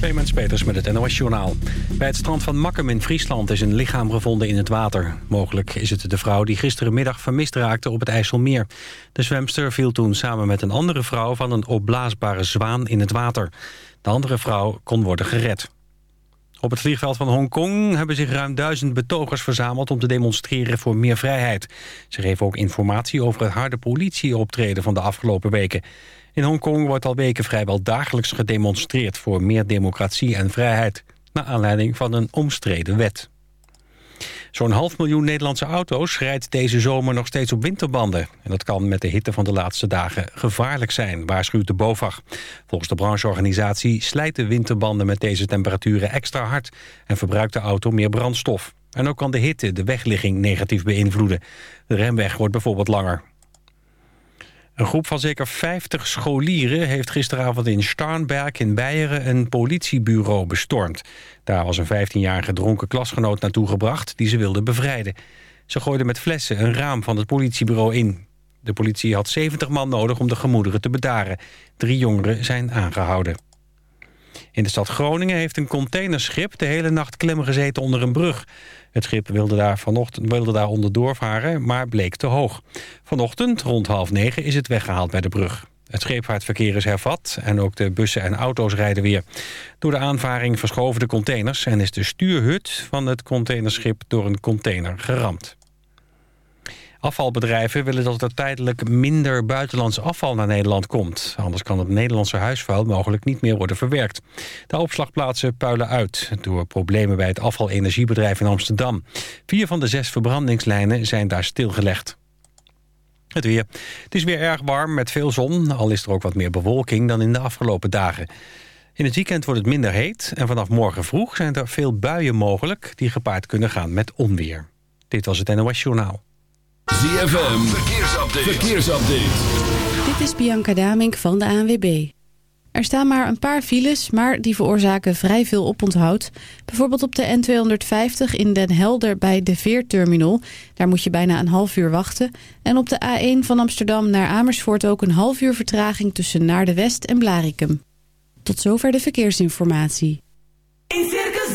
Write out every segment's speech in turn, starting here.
Clemens Peters met het NOS Journaal. Bij het strand van Makkum in Friesland is een lichaam gevonden in het water. Mogelijk is het de vrouw die gisterenmiddag vermist raakte op het IJsselmeer. De zwemster viel toen samen met een andere vrouw van een opblaasbare zwaan in het water. De andere vrouw kon worden gered. Op het vliegveld van Hongkong hebben zich ruim duizend betogers verzameld... om te demonstreren voor meer vrijheid. Ze geven ook informatie over het harde politieoptreden van de afgelopen weken. In Hongkong wordt al weken vrijwel dagelijks gedemonstreerd... voor meer democratie en vrijheid, naar aanleiding van een omstreden wet. Zo'n half miljoen Nederlandse auto's rijdt deze zomer nog steeds op winterbanden. En dat kan met de hitte van de laatste dagen gevaarlijk zijn, waarschuwt de BOVAG. Volgens de brancheorganisatie slijten winterbanden met deze temperaturen extra hard... en verbruikt de auto meer brandstof. En ook kan de hitte de wegligging negatief beïnvloeden. De remweg wordt bijvoorbeeld langer. Een groep van zeker 50 scholieren heeft gisteravond in Starnberg in Beieren een politiebureau bestormd. Daar was een 15-jarige dronken klasgenoot naartoe gebracht die ze wilde bevrijden. Ze gooiden met flessen een raam van het politiebureau in. De politie had 70 man nodig om de gemoederen te bedaren. Drie jongeren zijn aangehouden. In de stad Groningen heeft een containerschip de hele nacht klem gezeten onder een brug. Het schip wilde daar, vanochtend, wilde daar onderdoor varen, maar bleek te hoog. Vanochtend, rond half negen, is het weggehaald bij de brug. Het scheepvaartverkeer is hervat en ook de bussen en auto's rijden weer. Door de aanvaring verschoven de containers... en is de stuurhut van het containerschip door een container geramd. Afvalbedrijven willen dat er tijdelijk minder buitenlands afval naar Nederland komt. Anders kan het Nederlandse huisvuil mogelijk niet meer worden verwerkt. De opslagplaatsen puilen uit door problemen bij het afvalenergiebedrijf in Amsterdam. Vier van de zes verbrandingslijnen zijn daar stilgelegd. Het weer. Het is weer erg warm met veel zon, al is er ook wat meer bewolking dan in de afgelopen dagen. In het weekend wordt het minder heet en vanaf morgen vroeg zijn er veel buien mogelijk... die gepaard kunnen gaan met onweer. Dit was het NOS Journaal. ZFM, verkeersupdate. verkeersupdate. Dit is Bianca Damink van de ANWB. Er staan maar een paar files, maar die veroorzaken vrij veel oponthoud. Bijvoorbeeld op de N250 in Den Helder bij de Veerterminal. Daar moet je bijna een half uur wachten. En op de A1 van Amsterdam naar Amersfoort ook een half uur vertraging... tussen Naar de West en Blarikum. Tot zover de verkeersinformatie. In Circus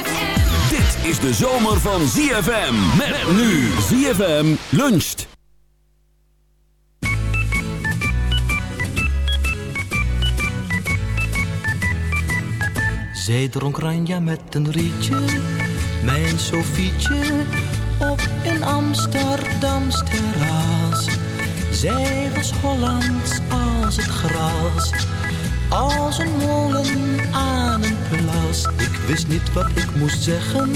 Is de zomer van ZFM. Met nu ZFM luncht. Zij dronk Ranja met een rietje, mijn Sofietje, op een Amsterdams terras. Zij was Hollands als het gras, als een molen aan een plas. Ik wist niet wat ik moest zeggen,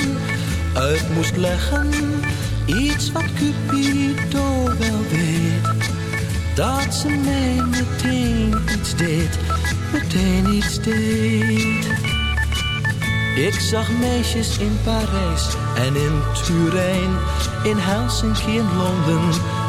uit moest leggen, iets wat Cupido wel weet. Dat ze mij meteen iets deed, meteen iets deed. Ik zag meisjes in Parijs en in Turijn, in Helsinki en Londen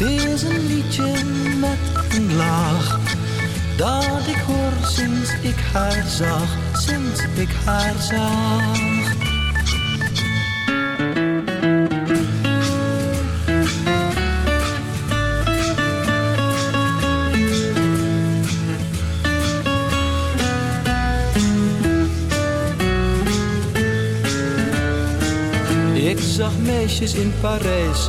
Het is een liedje met een laag. Dat ik hoor sinds ik haar zag, sinds ik haar zag. Ik zag meisjes in Parijs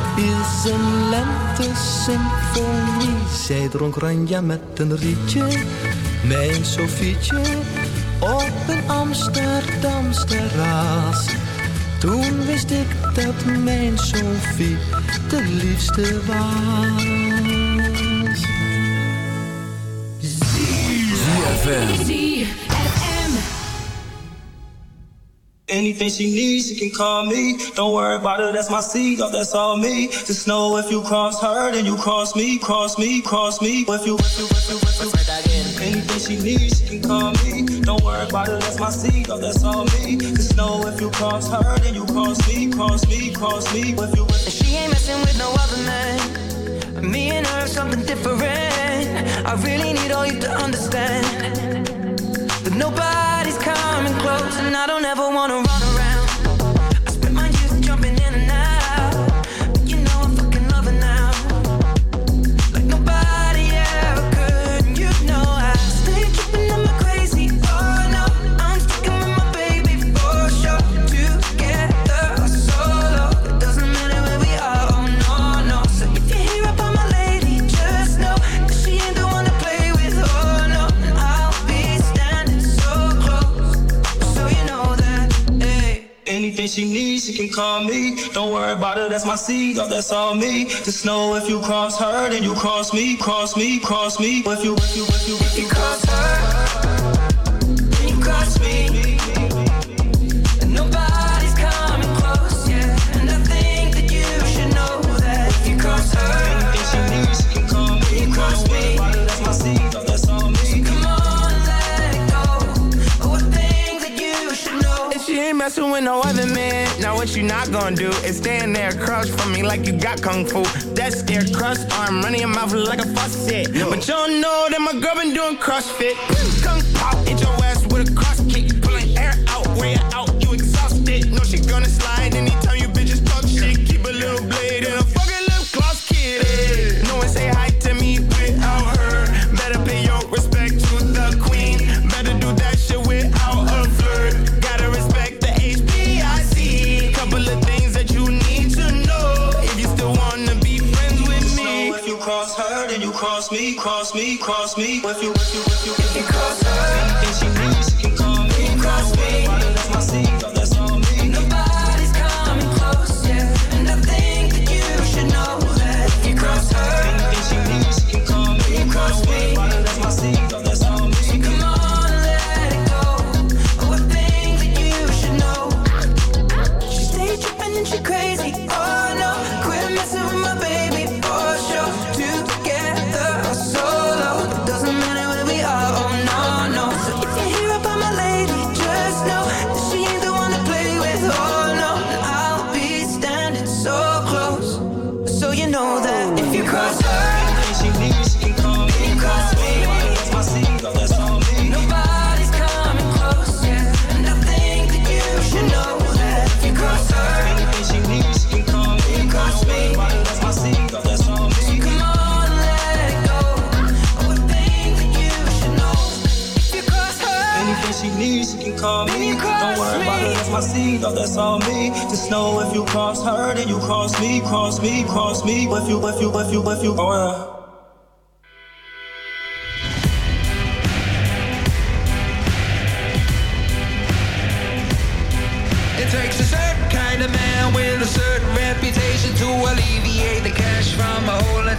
is een lente-symfonie. Zij dronk Ranja met een rietje, mijn Sofietje, op een Amsterdams terras. Toen wist ik dat mijn Sofie de liefste was. Anything she needs, she can call me. Don't worry about it, that's my seed, oh, that's all me. Just know if you cross her, then you cross me, cross me, cross me. If you, if you, if you, if you, if you anything she needs, she can call me. Don't worry about it, that's my seed, oh, that's all me. Just know if you cross her, then you cross me, cross me, cross me. If you, if She ain't messing with no other man. Me and her, something different. I really need all you to understand. That nobody's coming close, and I don't ever wanna run around. She needs, she can call me. Don't worry about it, that's my seed, oh, that's all me. Just know if you cross her, then you cross me, cross me, cross me. If you, if you, if you, if you cross her, Messing with no other man. Now what you not gonna do is stand there across from me like you got kung fu. That's their crust arm running your mouth like a faucet. But you don't know that my girl been doing CrossFit. Kung pop, hit your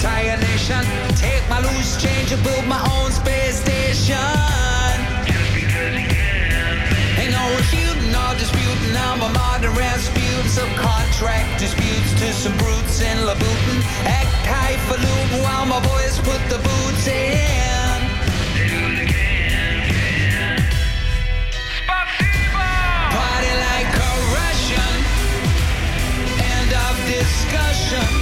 entire nation. Take my loose change and build my own space station. Ain't no refuting or disputing. I'm a modern Rasputin. Some contract disputes to some brutes in Labutin. Act highfalutin while my boys put the boots in. Party like a End of discussion.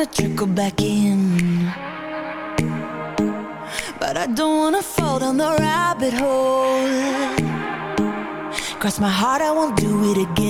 to trickle back in. But I don't wanna fall down the rabbit hole. Cross my heart, I won't do it again.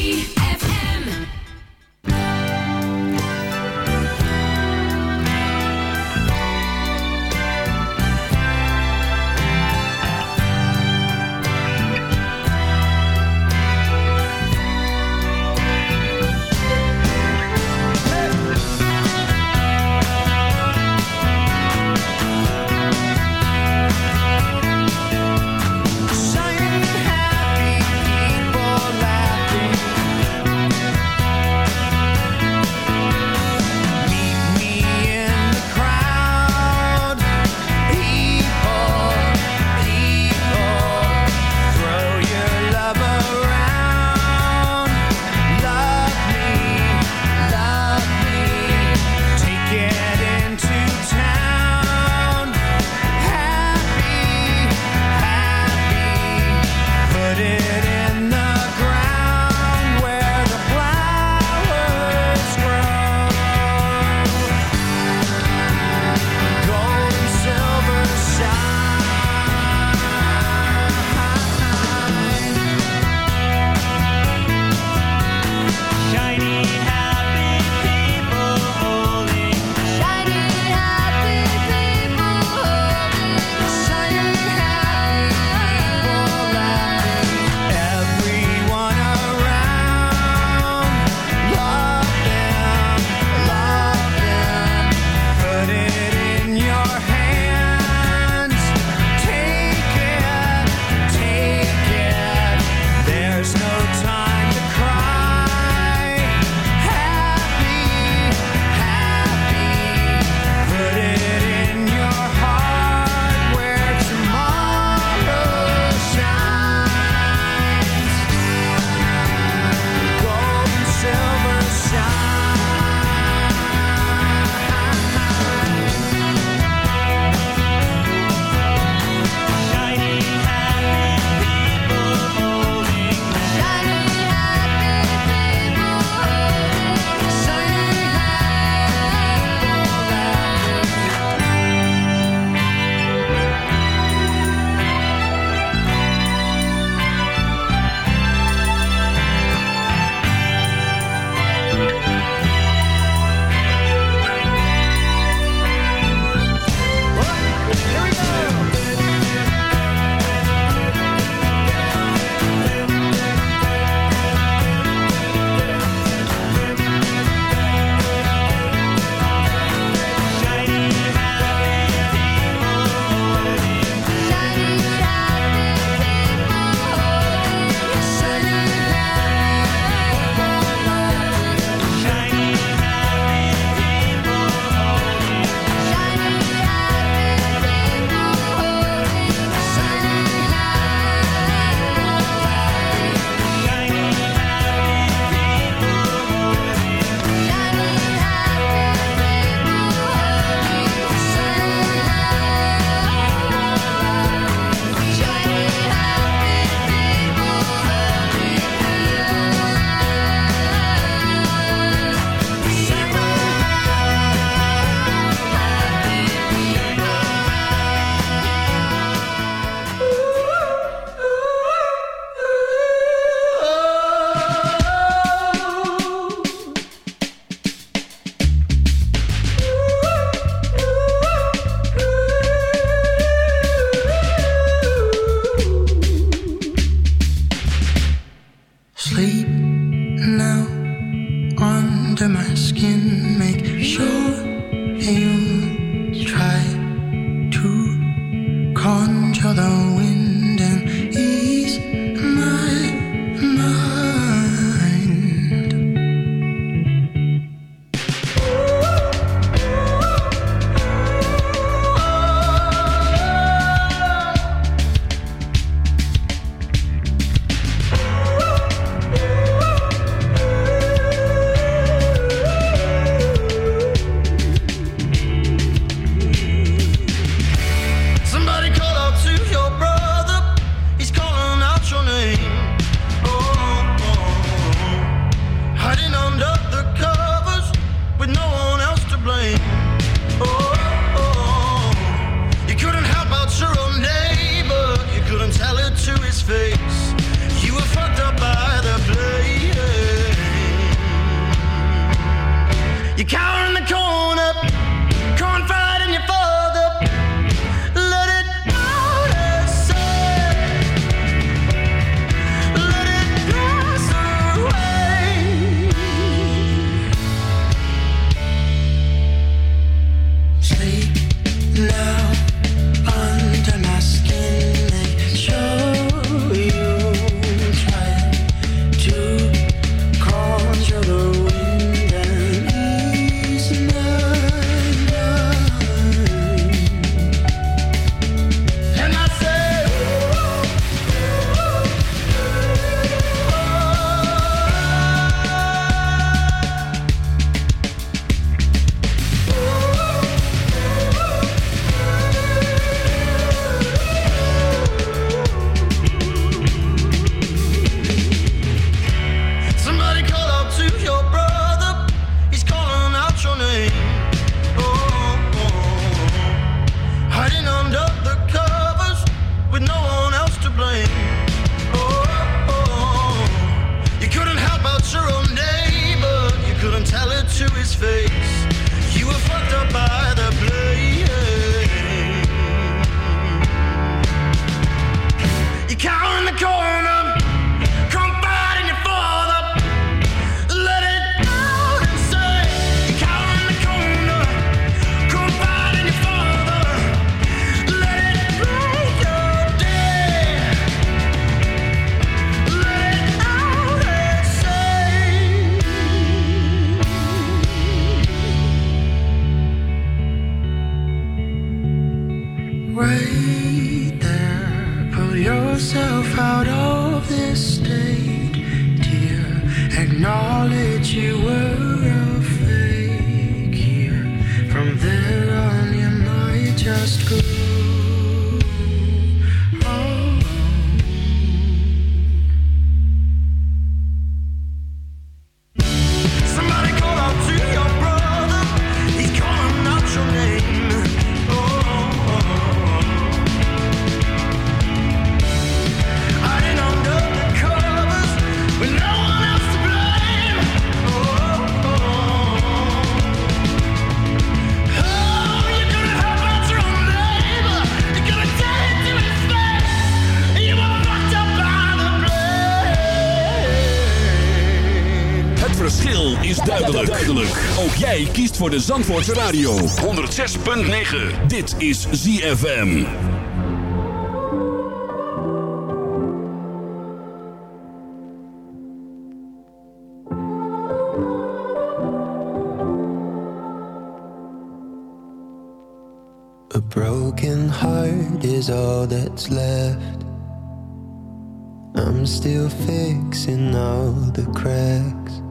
conjure the wind. voor de Zandvoortse Radio. 106.9. Dit is ZFM. A broken heart is all that's left. I'm still fixing all the cracks.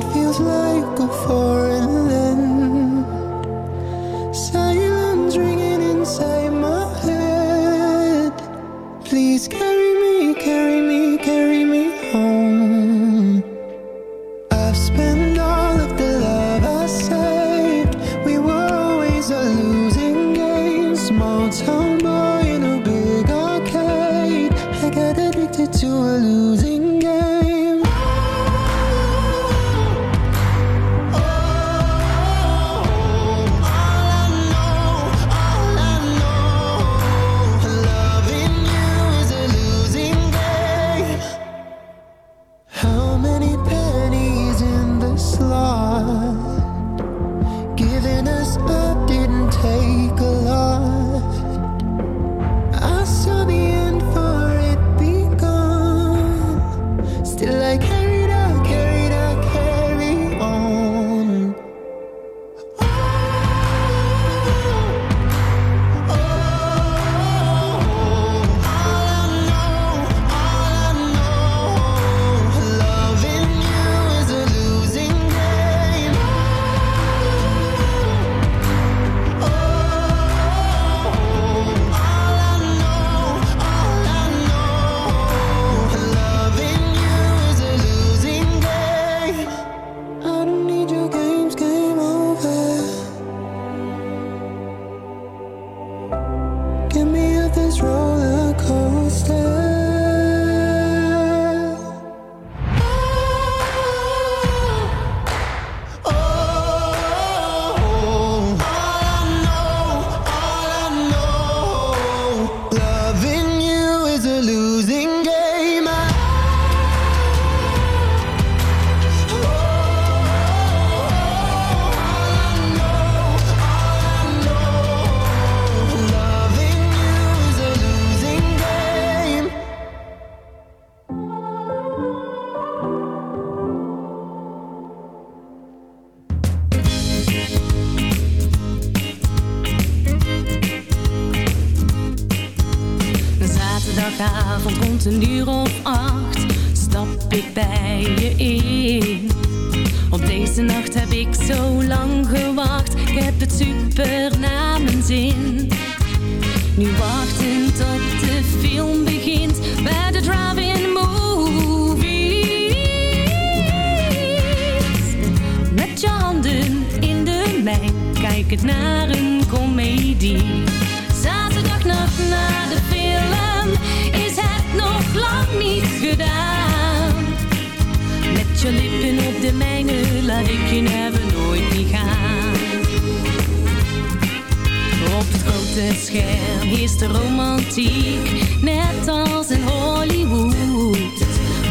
het scherm is de romantiek, net als in Hollywood.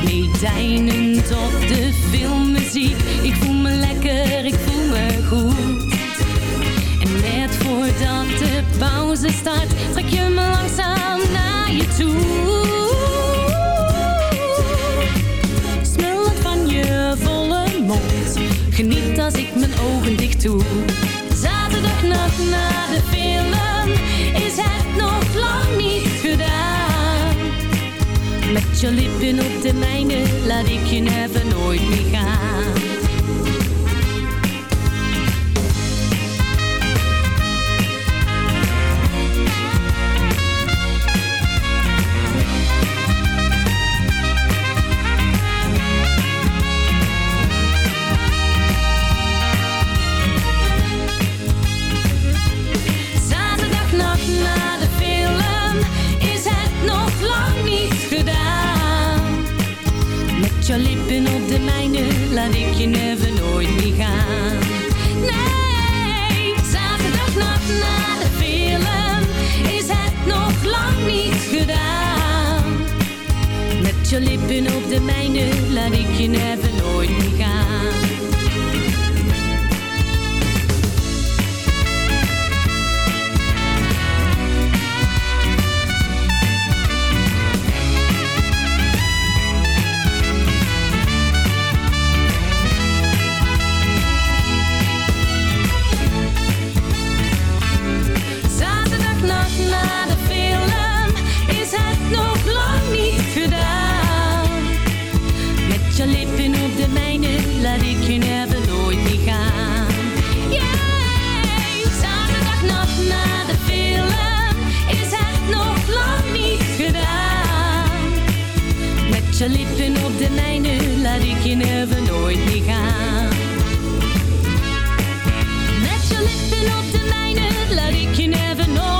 Meedijnend op de filmmuziek, ik voel me lekker, ik voel me goed. En net voordat de pauze start, trek je me langzaam naar je toe. Smullend van je volle mond, geniet als ik mijn ogen dicht doe. Zaterdagnacht na de film is het nog lang niet gedaan. Met je lippen op de mijne laat ik je never nooit meer gaan. Laat ik je never nooit meer gaan. Nee, zaterdagnacht na de film is het nog lang niet gedaan. Met je lippen op de mijne laat ik je never nooit meer gaan. Laat ik je never nooit meer gaan. Yeah, zaterdagnacht na de film is het nog lang niet gedaan. Met je lippen op de mijne laat ik je never nooit meer gaan. Met je lippen op de mijne laat ik je never nooit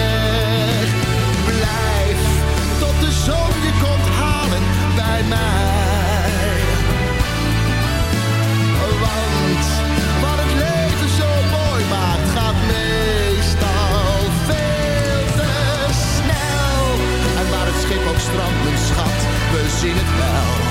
zien it now.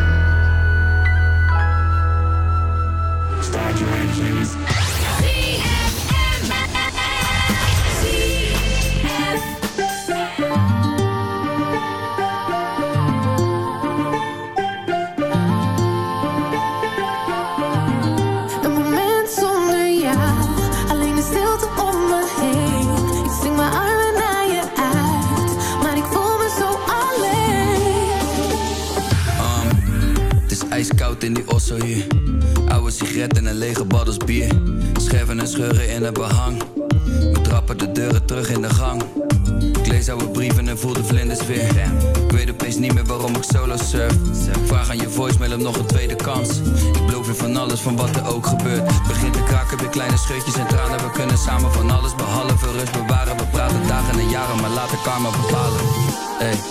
van wat er ook gebeurt. Begint te kraken weer kleine scheurtjes en tranen. We kunnen samen van alles behalve rust bewaren. We praten dagen en jaren, maar laten karma bepalen.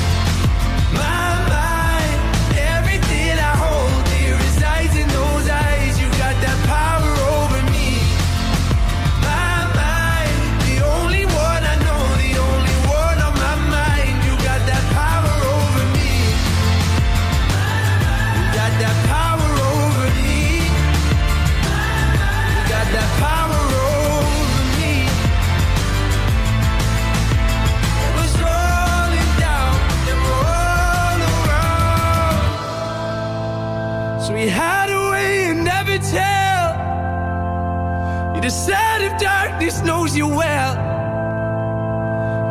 You decide if darkness knows you well.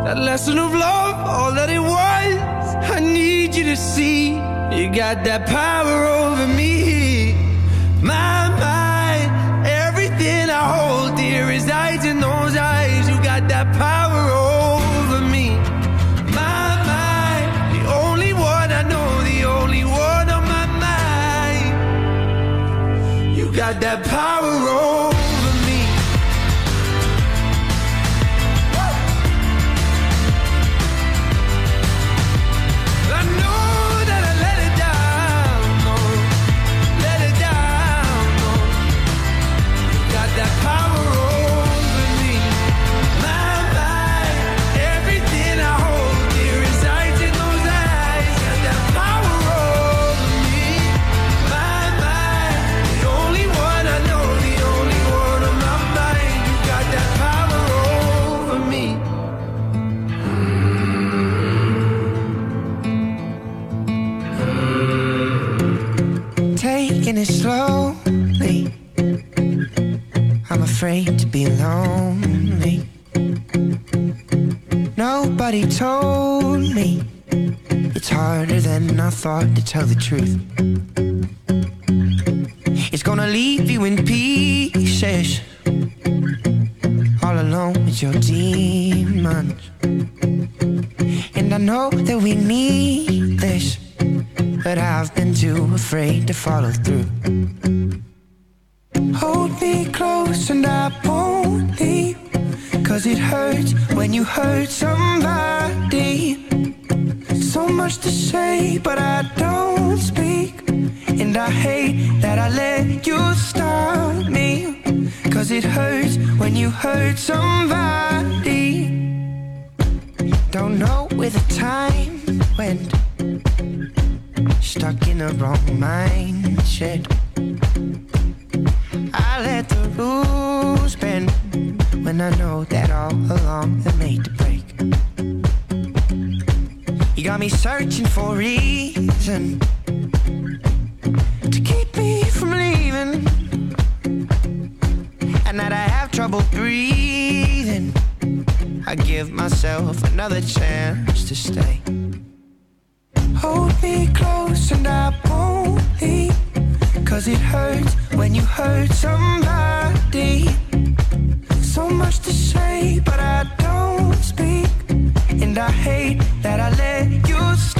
That lesson of love, all that it was. I need you to see. You got that power over me. My mind, everything I hold dear resides in those eyes. You got that power over me. My mind, the only tell the truth. Reason to keep me from leaving, and that I have trouble breathing. I give myself another chance to stay. Hold me close and I won't leave. Cause it hurts when you hurt somebody. So much to say, but I don't speak. And I hate that I let you me.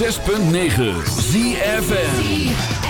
106.9 ZFM.